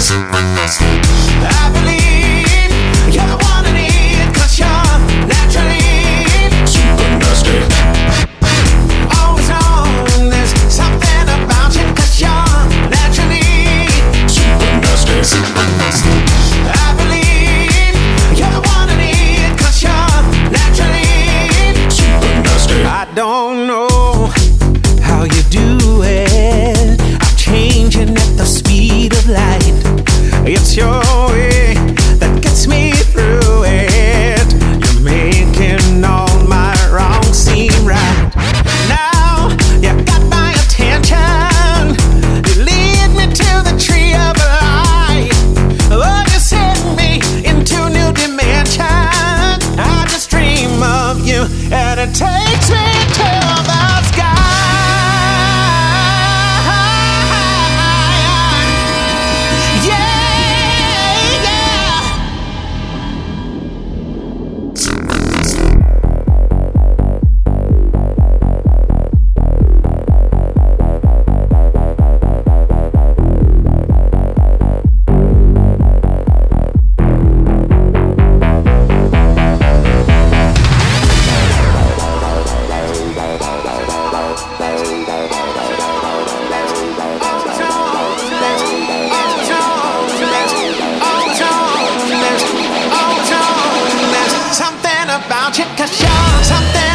Peace. it takes me. out, hit the shot, something.